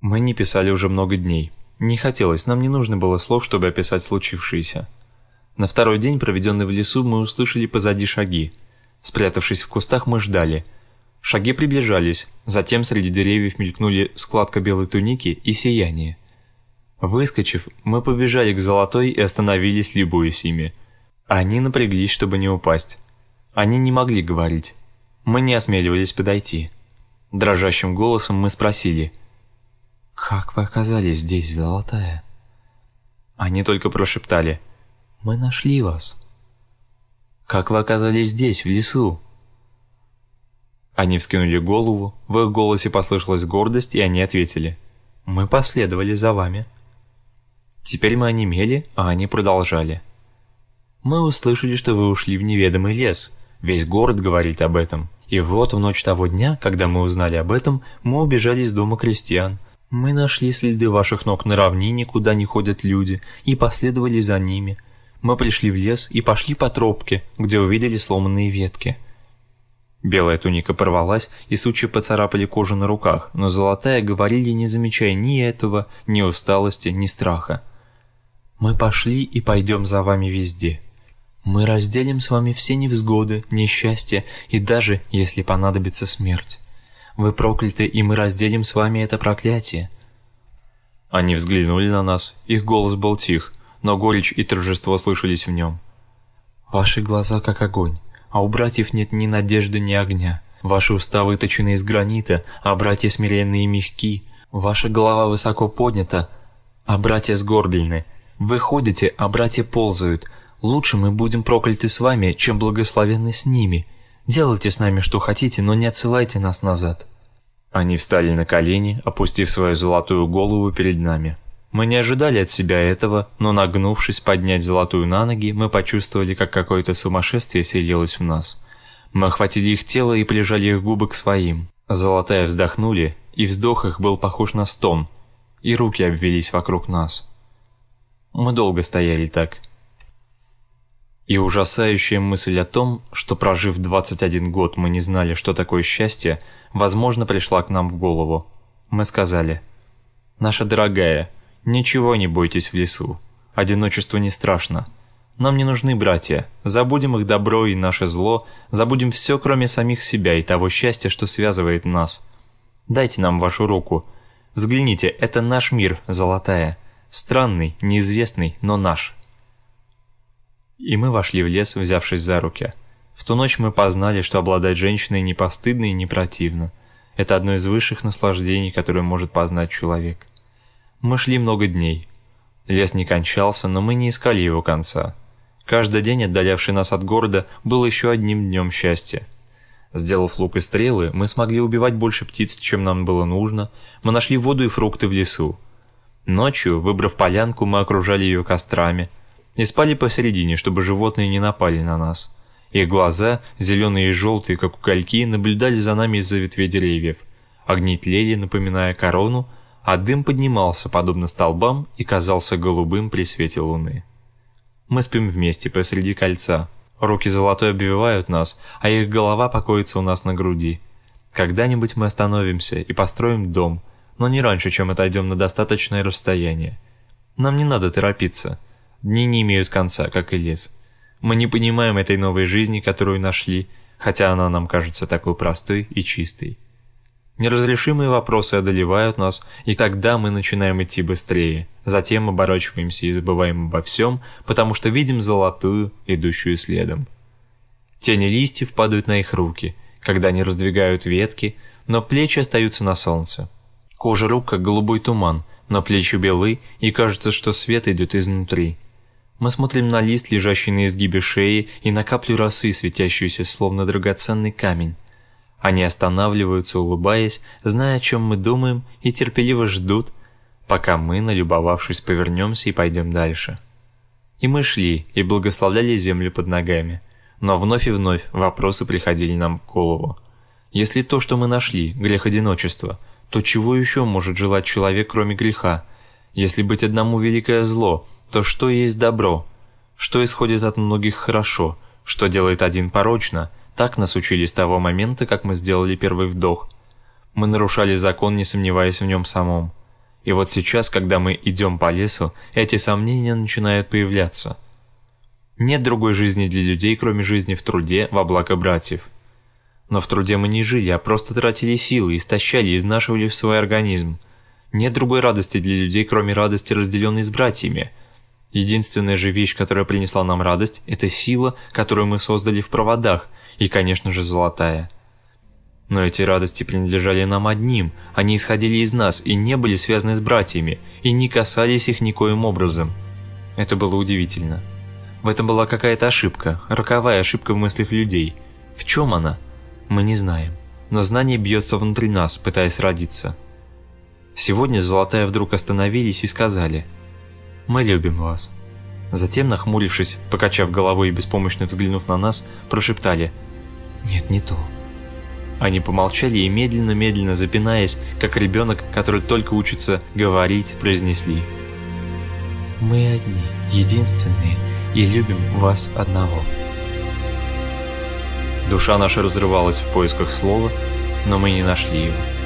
Мы не писали уже много дней. Не хотелось, нам не нужно было слов, чтобы описать случившееся. На второй день, проведенный в лесу, мы услышали позади шаги. Спрятавшись в кустах, мы ждали. Шаги приближались, затем среди деревьев мелькнули складка белой туники и сияние. Выскочив, мы побежали к золотой и остановились, любуясь ими. Они напряглись, чтобы не упасть. Они не могли говорить. Мы не осмеливались подойти. Дрожащим голосом мы спросили – «Как вы оказались здесь, Золотая?» Они только прошептали. «Мы нашли вас». «Как вы оказались здесь, в лесу?» Они вскинули голову, в их голосе послышалась гордость, и они ответили. «Мы последовали за вами». Теперь мы онемели, а они продолжали. «Мы услышали, что вы ушли в неведомый лес. Весь город говорит об этом. И вот в ночь того дня, когда мы узнали об этом, мы убежали из дома крестьян, мы нашли следы ваших ног на равнине, куда не ходят люди, и последовали за ними. Мы пришли в лес и пошли по тропке, где увидели сломанные ветки. Белая туника порвалась, и сучья поцарапали кожу на руках, но золотая говорили, не замечая ни этого, ни усталости, ни страха. «Мы пошли и пойдем за вами везде. Мы разделим с вами все невзгоды, несчастья и даже, если понадобится смерть. Вы прокляты, и мы разделим с вами это проклятие». Они взглянули на нас, их голос был тих, но горечь и торжество слышались в нем. «Ваши глаза как огонь, а у братьев нет ни надежды, ни огня. Ваши уста выточены из гранита, а братья смиренные и мягки. Ваша голова высоко поднята, а братья сгорблены. Вы ходите, а братья ползают. Лучше мы будем прокляты с вами, чем благословенны с ними. Делайте с нами что хотите, но не отсылайте нас назад». Они встали на колени, опустив свою золотую голову перед нами. Мы не ожидали от себя этого, но нагнувшись поднять золотую на ноги, мы почувствовали, как какое-то сумасшествие селилось в нас. Мы охватили их тело и прижали их губы к своим. Золотая вздохнули, и вздох их был похож на стон, и руки обвелись вокруг нас. Мы долго стояли так, и ужасающая мысль о том, что прожив 21 год мы не знали, что такое счастье, возможно, пришла к нам в голову. Мы сказали, «Наша дорогая, ничего не бойтесь в лесу. Одиночество не страшно. Нам не нужны братья. Забудем их добро и наше зло, забудем все, кроме самих себя и того счастья, что связывает нас. Дайте нам вашу руку. Взгляните, это наш мир, золотая. Странный, неизвестный, но наш». И мы вошли в лес, взявшись за руки. В ту ночь мы познали, что обладать женщиной не постыдно и не противно. Это одно из высших наслаждений, которое может познать человек. Мы шли много дней. Лес не кончался, но мы не искали его конца. Каждый день, отдалявший нас от города, был еще одним днем счастья. Сделав лук и стрелы, мы смогли убивать больше птиц, чем нам было нужно. Мы нашли воду и фрукты в лесу. Ночью, выбрав полянку, мы окружали ее кострами – и спали посередине, чтобы животные не напали на нас. Их глаза, зеленые и желтые, как угольки, наблюдали за нами из-за ветвей деревьев. Огни тлели, напоминая корону, а дым поднимался, подобно столбам, и казался голубым при свете луны. Мы спим вместе посреди кольца. Руки золотой обвивают нас, а их голова покоится у нас на груди. Когда-нибудь мы остановимся и построим дом, но не раньше, чем отойдем на достаточное расстояние. Нам не надо торопиться. Дни не имеют конца, как и лес. Мы не понимаем этой новой жизни, которую нашли, хотя она нам кажется такой простой и чистой. Неразрешимые вопросы одолевают нас, и тогда мы начинаем идти быстрее. Затем оборачиваемся и забываем обо всем, потому что видим золотую, идущую следом. Тени листьев падают на их руки, когда они раздвигают ветки, но плечи остаются на солнце. Кожа рук как голубой туман, но плечи белы, и кажется, что свет идет изнутри. Мы смотрим на лист, лежащий на изгибе шеи, и на каплю росы, светящуюся словно драгоценный камень. Они останавливаются, улыбаясь, зная, о чем мы думаем, и терпеливо ждут, пока мы, налюбовавшись, повернемся и пойдем дальше. И мы шли, и благословляли землю под ногами. Но вновь и вновь вопросы приходили нам в голову. Если то, что мы нашли, грех одиночества, то чего еще может желать человек, кроме греха? Если быть одному великое зло – то что есть добро, что исходит от многих хорошо, что делает один порочно, так нас учили с того момента, как мы сделали первый вдох. Мы нарушали закон, не сомневаясь в нем самом. И вот сейчас, когда мы идем по лесу, эти сомнения начинают появляться. Нет другой жизни для людей, кроме жизни в труде во благо братьев. Но в труде мы не жили, а просто тратили силы, истощали, изнашивали свой организм. Нет другой радости для людей, кроме радости, разделенной с братьями. Единственная же вещь, которая принесла нам радость, это сила, которую мы создали в проводах, и, конечно же, золотая. Но эти радости принадлежали нам одним, они исходили из нас и не были связаны с братьями, и не касались их никоим образом. Это было удивительно. В этом была какая-то ошибка, роковая ошибка в мыслях людей. В чем она? Мы не знаем. Но знание бьется внутри нас, пытаясь родиться. Сегодня Золотая вдруг остановились и сказали «Мы любим вас». Затем, нахмурившись, покачав головой и беспомощно взглянув на нас, прошептали «Нет, не то». Они помолчали и медленно-медленно запинаясь, как ребенок, который только учится говорить, произнесли «Мы одни, единственные, и любим вас одного». Душа наша разрывалась в поисках слова, но мы не нашли его.